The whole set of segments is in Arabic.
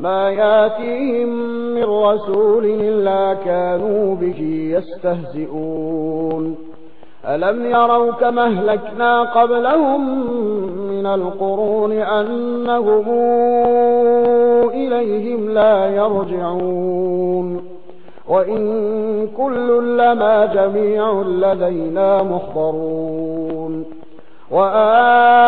ما ياتيهم من رسول إلا كانوا به يستهزئون. ألم يروا كما أهلكنا قبلهم من القرون أنهم إليهم لا يرجعون. وإن كل لما جميع لدينا مخبرون. وآل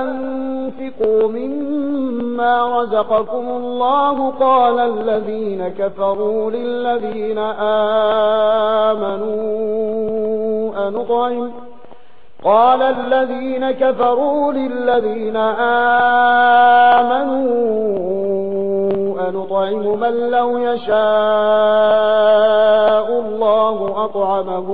أنفقوا مما رزقكم الله قال الذين كفروا للذين آمنوا أنطعم قال الذين كفروا للذين آمنوا أنطعم من لو يشاء الله أطعمه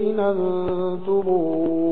إن انتبوه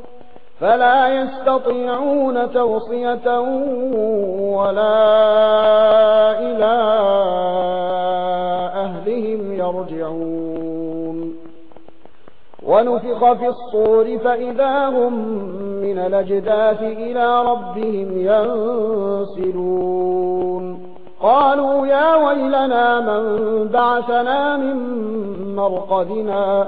فلا يستطيعون توصية ولا إلى أهلهم يرجعون. ونفق في الصور فإذا هم من الأجداث إلى ربهم ينسلون. قالوا يا ويلنا من بعثنا من مرقدنا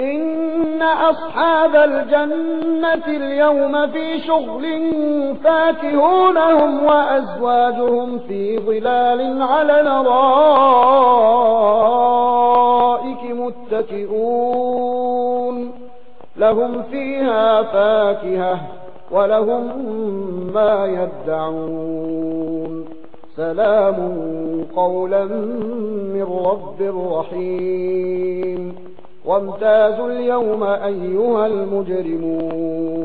إن أصحاب الجنة اليوم في شغل فاكهونهم وأزواجهم في ظلال على نرائك متكئون. لهم فيها فاكهة ولهم ما يدعون. سلام قولا من رب رحيم. وامتاز اليوم أيها المجرمون